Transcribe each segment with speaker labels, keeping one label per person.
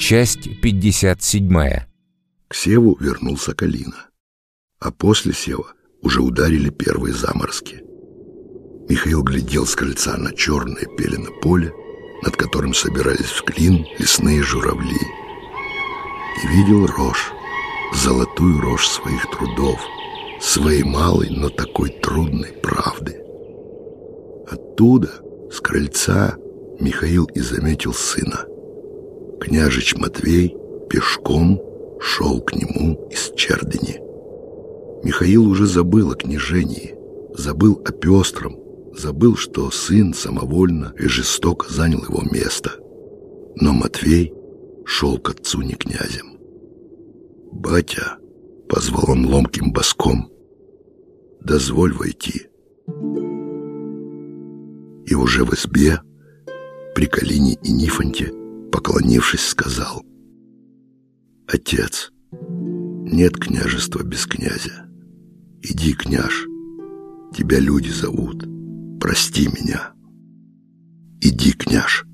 Speaker 1: Часть 57.
Speaker 2: К Севу вернулся Калина. А после Сева уже ударили первые заморозки. Михаил глядел с крыльца на черное пелено поле, над которым собирались в клин лесные журавли. И видел рожь, золотую рожь своих трудов, своей малой, но такой трудной правды. Оттуда, с крыльца, Михаил и заметил сына. Княжич Матвей пешком шел к нему из Чердени. Михаил уже забыл о княжении, забыл о пестром, забыл, что сын самовольно и жестоко занял его место. Но Матвей шел к отцу не князем. «Батя!» — позвал он ломким боском. «Дозволь войти». И уже в избе, при Калине и Нифонте, поклонившись, сказал «Отец, нет княжества без князя. Иди, княж, тебя люди зовут, прости меня. Иди, княж».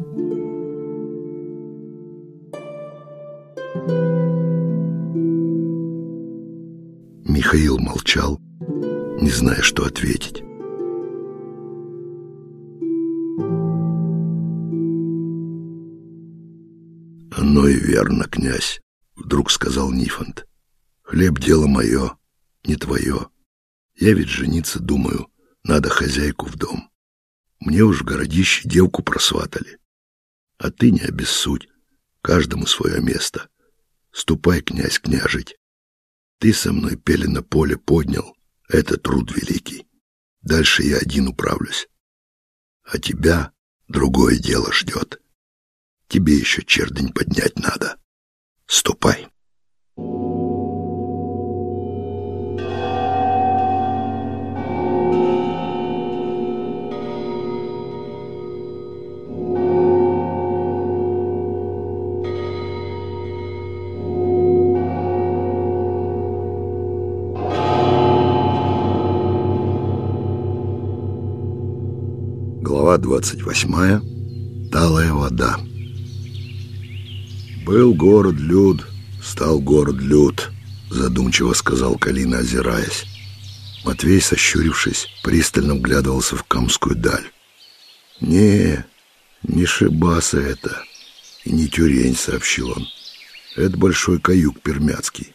Speaker 2: Михаил молчал, не зная, что ответить. «Оно и верно, князь», — вдруг сказал Нифонт. «Хлеб — дело мое, не твое. Я ведь жениться думаю, надо хозяйку в дом. Мне уж в городище девку просватали. А ты не обессудь, каждому свое место. Ступай, князь, княжить. Ты со мной пелено поле поднял, это труд великий. Дальше я один управлюсь. А тебя другое дело ждет». Тебе еще чердень поднять надо. Ступай. Глава двадцать восьмая. Талая вода. «Был город люд, стал город люд», — задумчиво сказал Калина, озираясь. Матвей, сощурившись, пристально вглядывался в камскую даль. «Не, не Шибаса это, и не Тюрень», — сообщил он. «Это большой каюк пермяцкий».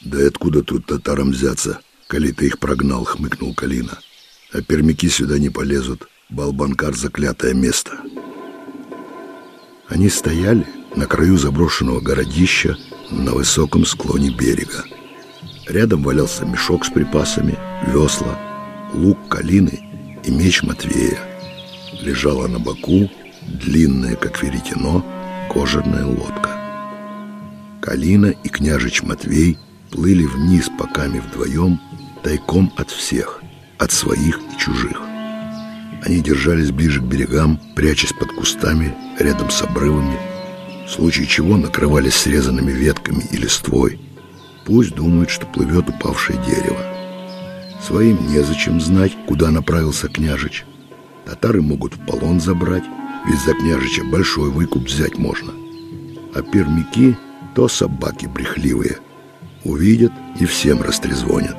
Speaker 2: «Да и откуда тут татарам взяться, коли ты их прогнал?» — хмыкнул Калина. «А пермяки сюда не полезут. Балбанкар — заклятое место». Они стояли, на краю заброшенного городища на высоком склоне берега. Рядом валялся мешок с припасами, весла, лук калины и меч Матвея. Лежала на боку длинная, как веретено, кожаная лодка. Калина и княжич Матвей плыли вниз по каме вдвоем, тайком от всех, от своих и чужих. Они держались ближе к берегам, прячась под кустами, рядом с обрывами, в случае чего накрывались срезанными ветками и листвой. Пусть думают, что плывет упавшее дерево. Своим незачем знать, куда направился княжич. Татары могут в полон забрать, ведь за княжича большой выкуп взять можно. А пермяки то собаки брехливые. Увидят и всем растрезвонят.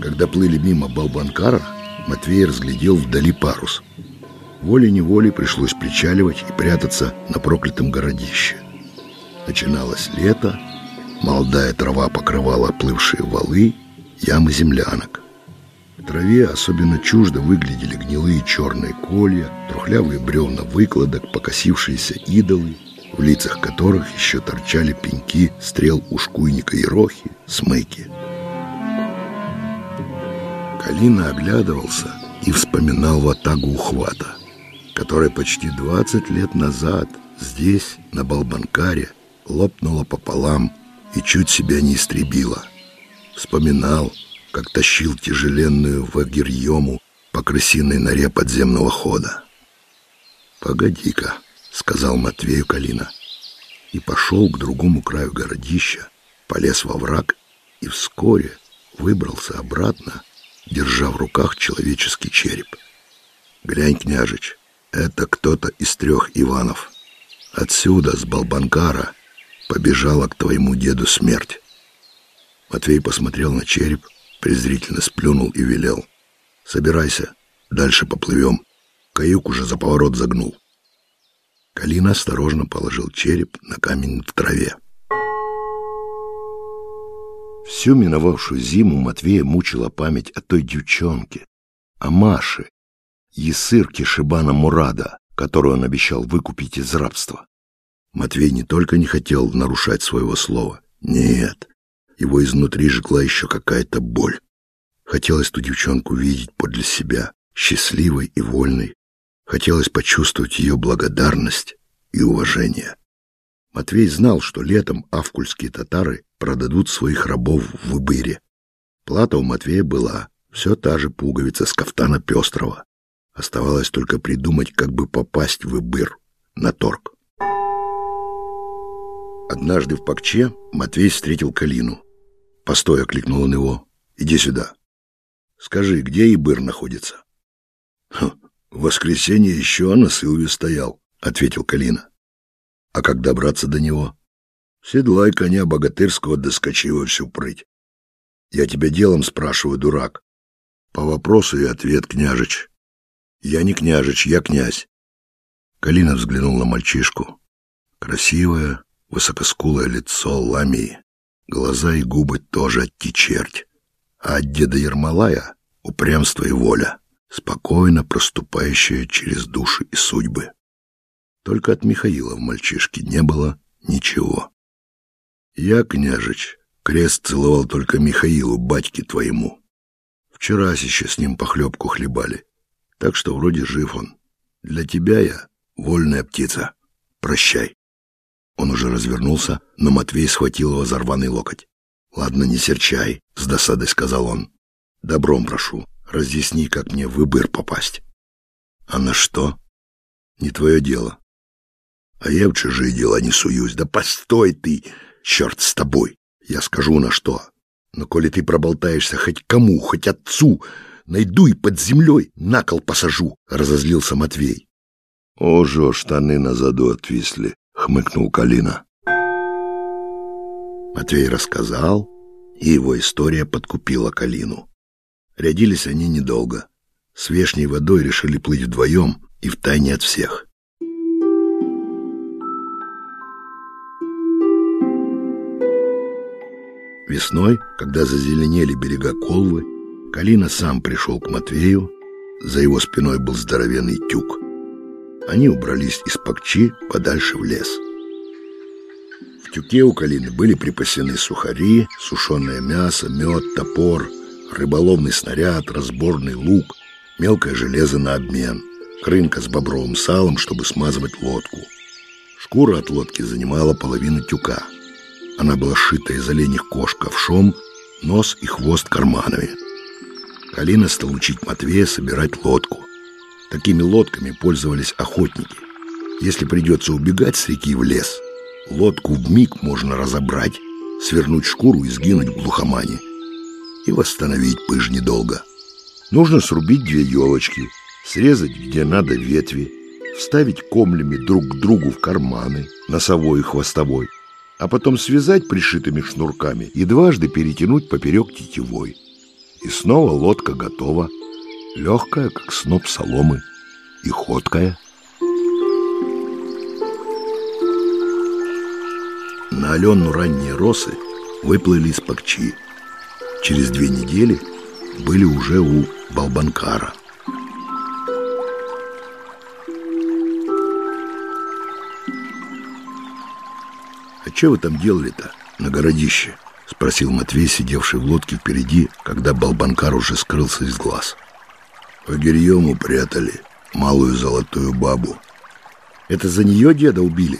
Speaker 2: Когда плыли мимо Балбанкара, Матвей разглядел вдали парус – Волей-неволей пришлось причаливать и прятаться на проклятом городище. Начиналось лето, молодая трава покрывала оплывшие валы, ямы землянок. В траве особенно чуждо выглядели гнилые черные колья, трухлявые бревна выкладок, покосившиеся идолы, в лицах которых еще торчали пеньки стрел ушкуйника Ерохи, смыки. Калина оглядывался и вспоминал ватагу ухвата которая почти 20 лет назад здесь, на Балбанкаре, лопнула пополам и чуть себя не истребила. Вспоминал, как тащил тяжеленную вагирьему по крысиной норе подземного хода. «Погоди-ка», — сказал Матвею Калина, и пошел к другому краю городища, полез во враг и вскоре выбрался обратно, держа в руках человеческий череп. «Глянь, княжич, это кто-то из трех Иванов. Отсюда, с Балбанкара, побежала к твоему деду смерть. Матвей посмотрел на череп, презрительно сплюнул и велел. «Собирайся, дальше поплывем». Каюк уже за поворот загнул. Калина осторожно положил череп на камень в траве. Всю миновавшую зиму Матвея мучила память о той девчонке, о Маше, ясырке Шибана Мурада, которую он обещал выкупить из рабства. Матвей не только не хотел нарушать своего слова, нет, его изнутри жгла еще какая-то боль. Хотелось ту девчонку видеть подле себя, счастливой и вольной. Хотелось почувствовать ее благодарность и уважение. Матвей знал, что летом авкульские татары продадут своих рабов в Выбыре. Плата у Матвея была, все та же пуговица с кафтана пестрого. Оставалось только придумать, как бы попасть в Выбыр на торг. Однажды в Пакче Матвей встретил Калину. «Постой!» — окликнул он его. «Иди сюда. Скажи, где Ибыр находится?» «В воскресенье еще на Сылве стоял», — ответил Калина. «А как добраться до него?» «Седлай коня богатырского, доскочи во всю прыть». «Я тебя делом спрашиваю, дурак». «По вопросу и ответ, княжич». «Я не княжич, я князь». Калина взглянул на мальчишку. Красивое, высокоскулое лицо ламии, глаза и губы тоже оттичерть. А от деда Ермолая упрямство и воля, спокойно проступающие через души и судьбы. Только от Михаила в мальчишке не было ничего. Я, княжич, крест целовал только Михаилу, батьке твоему. Вчера еще с ним похлебку хлебали, так что вроде жив он. Для тебя я вольная птица. Прощай. Он уже развернулся, но Матвей схватил его за рваный локоть. «Ладно, не серчай», — с досадой сказал он. «Добром прошу, разъясни, как мне в выбор попасть». «А на что?» «Не твое дело». «А я в чужие дела не суюсь. Да постой ты, черт с тобой! Я скажу на что. Но коли ты проболтаешься хоть кому, хоть отцу, найду и под землей на кол посажу», — разозлился Матвей. «Ого, штаны на заду отвисли», хмыкнул Калина. Матвей рассказал, и его история подкупила Калину. Рядились они недолго. С вешней водой решили плыть вдвоем и втайне от всех. Весной, когда зазеленели берега Колвы, Калина сам пришел к Матвею, за его спиной был здоровенный тюк — они убрались из Пакчи подальше в лес. В тюке у Калины были припасены сухари, сушеное мясо, мед, топор, рыболовный снаряд, разборный лук, мелкое железо на обмен, крынка с бобровым салом, чтобы смазывать лодку. Шкура от лодки занимала половину тюка. Она была сшита из оленьих кож ковшом, нос и хвост карманами. Калина стал учить Матвея собирать лодку. Такими лодками пользовались охотники. Если придется убегать с реки в лес, лодку в миг можно разобрать, свернуть шкуру и сгинуть в глухомане. И восстановить пыж недолго. Нужно срубить две елочки, срезать где надо ветви, вставить комлями друг к другу в карманы, носовой и хвостовой, а потом связать пришитыми шнурками и дважды перетянуть поперек тетевой. И снова лодка готова легкая, как сноп соломы, и ходкая. На Алену ранние росы выплыли из Пакчи. Через две недели были уже у Балбанкара. «А что вы там делали-то на городище?» — спросил Матвей, сидевший в лодке впереди, когда Балбанкар уже скрылся из глаз. — по Гирьему прятали малую золотую бабу. Это за нее деда убили?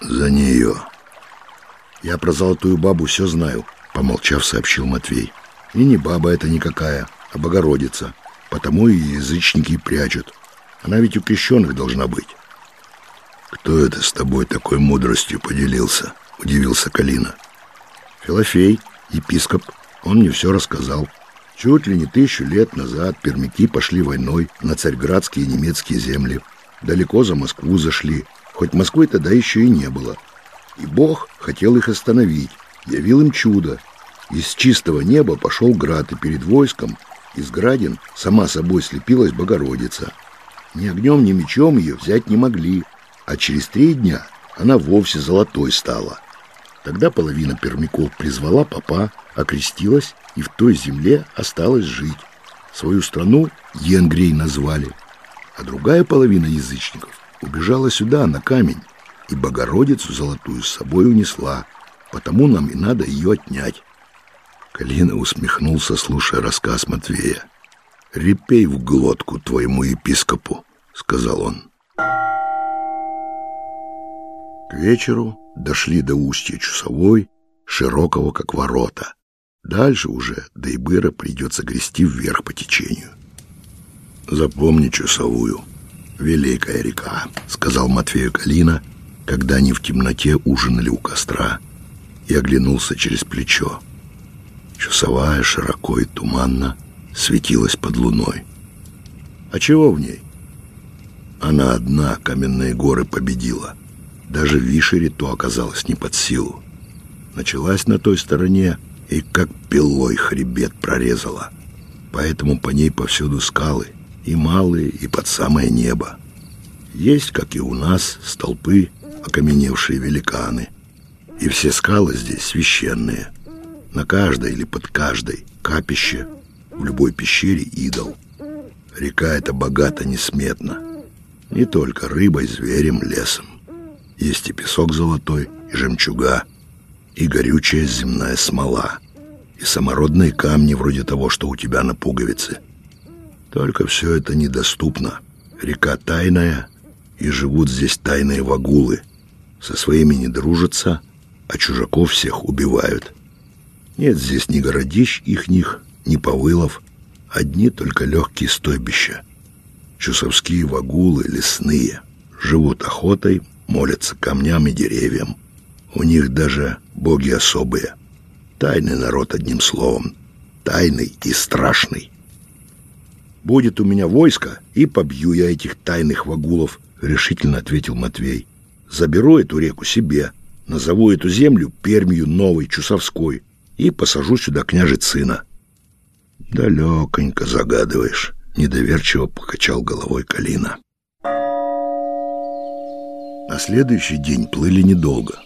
Speaker 2: За нее. Я про золотую бабу все знаю, помолчав, сообщил Матвей. И не баба это никакая, а Богородица. Потому и язычники прячут. Она ведь у крещенных должна быть. Кто это с тобой такой мудростью поделился? Удивился Калина. Филофей, епископ. Он мне все рассказал. Чуть ли не тысячу лет назад пермяки пошли войной на царьградские немецкие земли. Далеко за Москву зашли, хоть Москвы тогда еще и не было. И Бог хотел их остановить, явил им чудо. Из чистого неба пошел град, и перед войском из градин сама собой слепилась Богородица. Ни огнем, ни мечом ее взять не могли, а через три дня она вовсе золотой стала. Тогда половина пермяков призвала папа, окрестилась и в той земле осталась жить. Свою страну Енгрей назвали, а другая половина язычников убежала сюда, на камень, и Богородицу золотую с собой унесла, потому нам и надо ее отнять. Калина усмехнулся, слушая рассказ Матвея. «Репей в глотку твоему епископу», — сказал он. К вечеру дошли до устья Чусовой, широкого как ворота. Дальше уже до Ибыра придется грести вверх по течению. «Запомни Чусовую, великая река», — сказал Матвею Калина, когда они в темноте ужинали у костра, и оглянулся через плечо. Часовая широко и туманно светилась под луной. А чего в ней? Она одна каменные горы победила. Даже Вишере то оказалось не под силу. Началась на той стороне и как пилой хребет прорезала. Поэтому по ней повсюду скалы, и малые, и под самое небо. Есть, как и у нас, столпы, окаменевшие великаны. И все скалы здесь священные. На каждой или под каждой капище, в любой пещере идол. Река эта богата несметно. Не только рыбой, зверем, лесом. Есть и песок золотой, и жемчуга, и горючая земная смола, и самородные камни вроде того, что у тебя на пуговице. Только все это недоступно. Река тайная, и живут здесь тайные вагулы. Со своими не дружатся, а чужаков всех убивают. Нет здесь ни городищ ихних, ни повылов, одни только легкие стойбища. Чусовские вагулы лесные, живут охотой, молятся камням и деревьям. У них даже боги особые. Тайный народ, одним словом. Тайный и страшный. «Будет у меня войско, и побью я этих тайных вагулов», — решительно ответил Матвей. «Заберу эту реку себе, назову эту землю Пермью Новой Чусовской и посажу сюда княжец сына». «Далеконько загадываешь», — недоверчиво покачал головой Калина. На следующий день плыли недолго.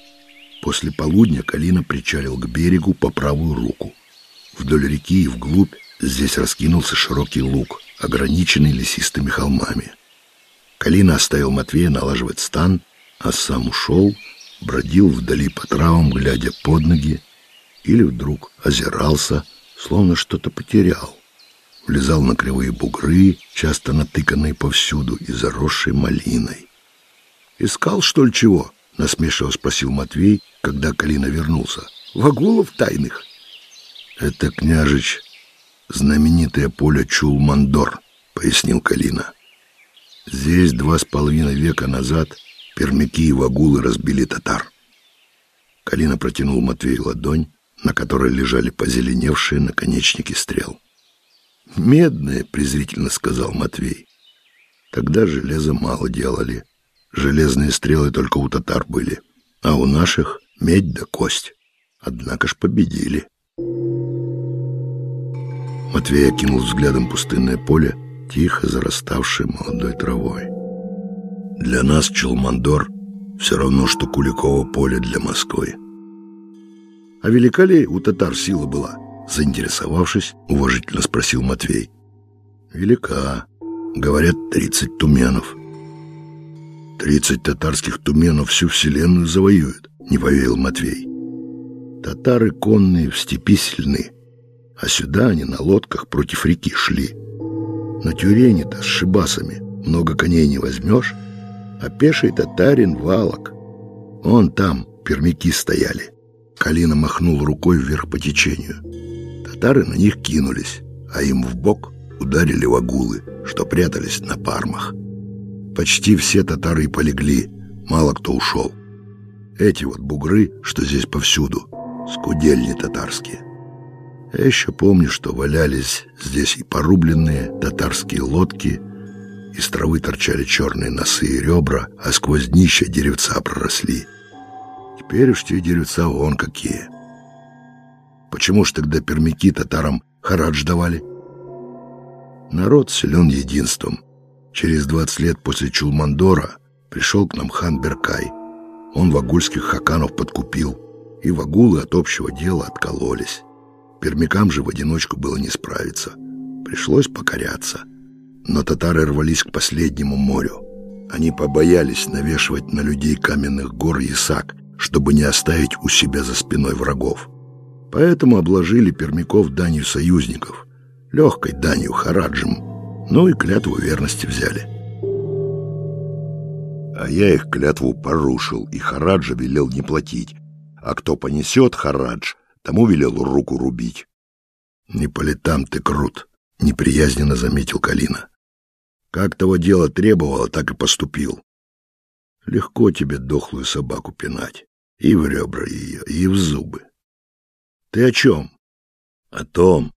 Speaker 2: После полудня Калина причалил к берегу по правую руку. Вдоль реки и вглубь здесь раскинулся широкий луг, ограниченный лесистыми холмами. Калина оставил Матвея налаживать стан, а сам ушел, бродил вдали по травам, глядя под ноги, или вдруг озирался, словно что-то потерял. Влезал на кривые бугры, часто натыканные повсюду и заросшие малиной. «Искал, что ли, чего?» — насмешиво спросил Матвей, когда Калина вернулся. «Вагулов тайных?» «Это, княжич, знаменитое поле Чулмандор», — пояснил Калина. «Здесь два с половиной века назад пермяки и вагулы разбили татар». Калина протянул Матвею ладонь, на которой лежали позеленевшие наконечники стрел. «Медные», — презрительно сказал Матвей. «Тогда железо мало делали». Железные стрелы только у татар были, а у наших медь да кость. Однако ж победили. Матвей окинул взглядом пустынное поле, тихо зараставшее молодой травой. Для нас Челмандор все равно, что Куликово поле для Москвы. А велика ли у татар сила была? Заинтересовавшись, уважительно спросил Матвей. Велика. Говорят, тридцать туменов. Тридцать татарских туменов всю вселенную завоюют, не поверил Матвей. Татары конные в степи сильны, а сюда они на лодках против реки шли. На тюрени-то с шибасами много коней не возьмешь, а пеший татарин валок. Он там пермяки стояли. Калина махнул рукой вверх по течению. Татары на них кинулись, а им в бок ударили вагулы, что прятались на пармах. Почти все татары полегли, мало кто ушел. Эти вот бугры, что здесь повсюду, скудельни татарские. Я еще помню, что валялись здесь и порубленные татарские лодки, Из травы торчали черные носы и ребра, а сквозь днища деревца проросли. Теперь уж те деревца вон какие. Почему ж тогда пермяки татарам харадж давали? Народ силен единством. Через 20 лет после Чулмандора пришел к нам хан Беркай. Он вагульских хаканов подкупил, и вагулы от общего дела откололись. Пермякам же в одиночку было не справиться. Пришлось покоряться. Но татары рвались к последнему морю. Они побоялись навешивать на людей каменных гор ясак, чтобы не оставить у себя за спиной врагов. Поэтому обложили пермяков данью союзников, легкой данью хараджем, ну и клятву верности взяли. А я их клятву порушил, и хараджа велел не платить, а кто понесет харадж, тому велел руку рубить. «Не по летам ты крут», — неприязненно заметил Калина. «Как того дело требовало, так и поступил. Легко тебе дохлую собаку пинать, и в ребра ее, и в зубы. Ты о чем? О том,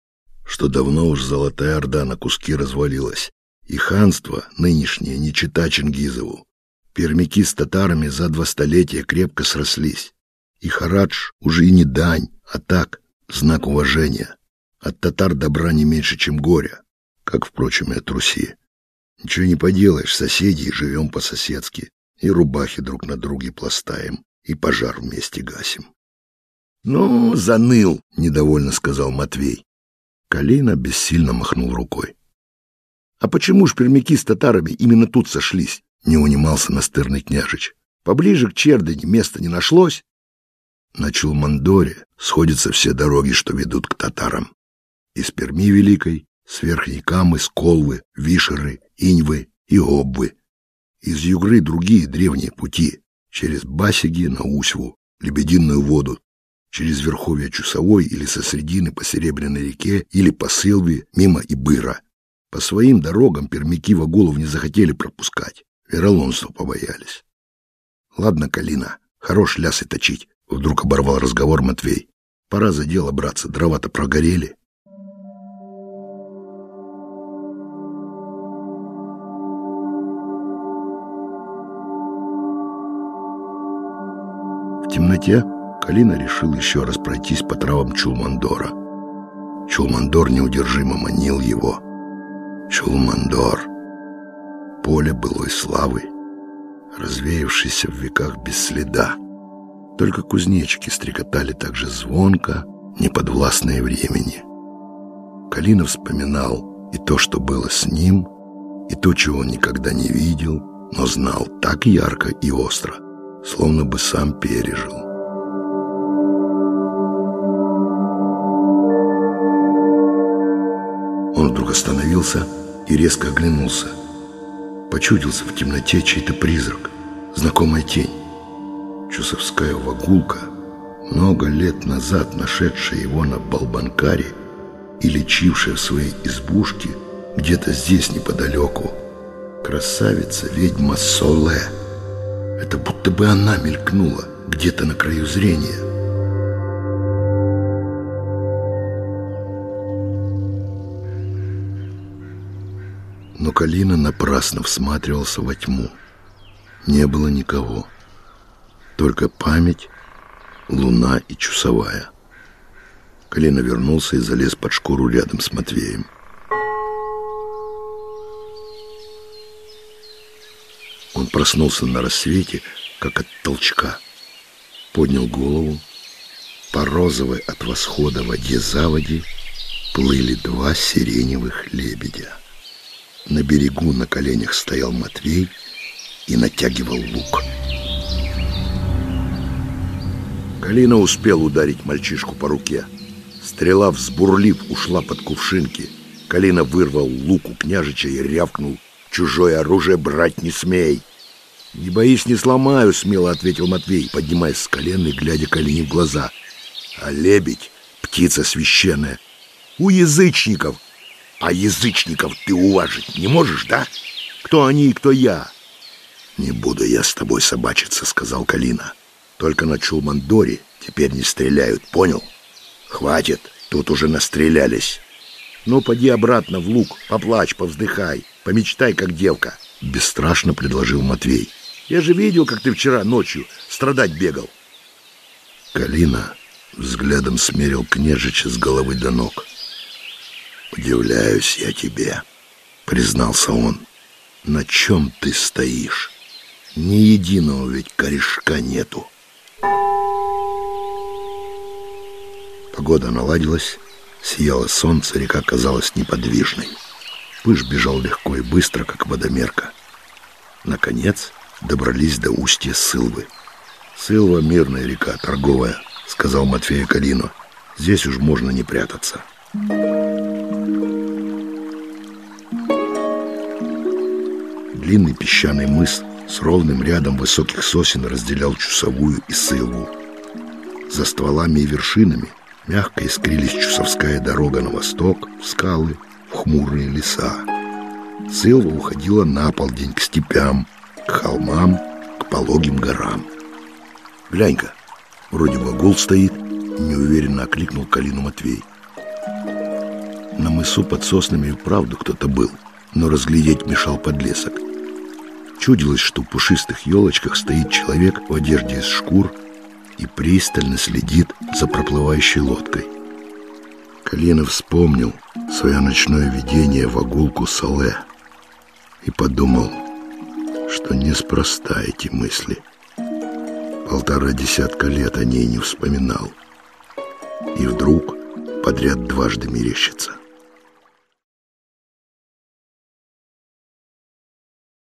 Speaker 2: что давно уж Золотая Орда на куски развалилась, и ханство нынешнее не чита Чингизову. Пермяки с татарами за два столетия крепко срослись, и Харадж уже и не дань, а так, знак уважения. От татар добра не меньше, чем горя, как, впрочем, и от Руси. Ничего не поделаешь, соседи живем по-соседски, и рубахи друг на друге пластаем, и пожар вместе гасим. — Ну, заныл, — недовольно сказал Матвей. Калина бессильно махнул рукой. — А почему ж пермяки с татарами именно тут сошлись? — не унимался настырный княжич. — Поближе к Чердани места не нашлось? На Чулмандоре сходятся все дороги, что ведут к татарам. Из Перми Великой, с Верхней Камы, с Колвы, Вишеры, Иньвы и Обвы. Из Югры другие древние пути, через Басиги на Усьву, Лебединую воду, через Верховья Чусовой или со средины по Серебряной реке или по Сылве мимо Ибыра. По своим дорогам пермяки Вагулов не захотели пропускать, вероломство побоялись. Ладно, Калина, хорош лясы точить. Вдруг оборвал разговор Матвей. Пора за дело браться, дрова-то прогорели. В темноте Калина решил еще раз пройтись по травам Чулмандора. Чулмандор неудержимо манил его. Чулмандор. Поле былой славы, развеявшееся в веках без следа. Только кузнечики стрекотали так же звонко, неподвластные времени. Калина вспоминал и то, что было с ним, и то, чего он никогда не видел, но знал так ярко и остро, словно бы сам пережил. Он вдруг остановился и резко оглянулся. Почудился в темноте чей-то призрак, знакомая тень. Чусовская вагулка, много лет назад нашедшая его на Балбанкаре и лечившая в своей избушке где-то здесь неподалеку. Красавица-ведьма Соле. Это будто бы она мелькнула где-то на краю зрения. Но Калина напрасно всматривался во тьму. Не было никого только память, луна и часовая. Колено вернулся и залез под шкуру рядом с Матвеем. Он проснулся на рассвете, как от толчка. Поднял голову. По розовой от восхода воде заводи плыли два сиреневых лебедя. На берегу на коленях стоял Матвей и натягивал лук. Калина успел ударить мальчишку по руке. Стрела, взбурлив, ушла под кувшинки. Калина вырвал лук у княжича и рявкнул. «Чужое оружие брать не смей!» «Не боись, не сломаю», — смело ответил Матвей, поднимаясь с колен и глядя Калине в глаза. «А лебедь — птица священная. У язычников. А язычников ты уважить не можешь, да? Кто они и кто я?» «Не буду я с тобой собачиться», — сказал Калина. Только на Чулмандоре теперь не стреляют, понял? Хватит, тут уже настрелялись. Ну, поди обратно в луг, поплачь, повздыхай. помечтай, как девка, бесстрашно предложил Матвей. Я же видел, как ты вчера ночью страдать бегал. Калина взглядом смерил княжича с головы до ног. «Удивляюсь я тебе», — признался он. «На чем ты стоишь? Ни единого ведь корешка нету». Погода наладилась, сияло солнце, река казалась неподвижной. Пыш бежал легко и быстро, как водомерка. Наконец добрались до устья Сылвы. «Сылва — мирная река, торговая», — сказал Матфея Калину. «Здесь уж можно не прятаться». Длинный песчаный мыс с ровным рядом высоких сосен разделял Чусовую и Сылву. За стволами и вершинами мягко искрились Чусовская дорога на восток, в скалы, в хмурые леса. Сылва уходила на полдень к степям, к холмам, к пологим горам. «Глянь-ка, вроде вагул стоит», — неуверенно окликнул Калину Матвей. На мысу под соснами и вправду кто-то был, но разглядеть мешал подлесок. Чудилось, что в пушистых елочках стоит человек в одежде из шкур и пристально следит за проплывающей лодкой. Калина вспомнил свое ночное видение в огулку Сале и подумал, что неспроста эти мысли. Полтора десятка лет о ней не вспоминал. И вдруг подряд дважды мерещится –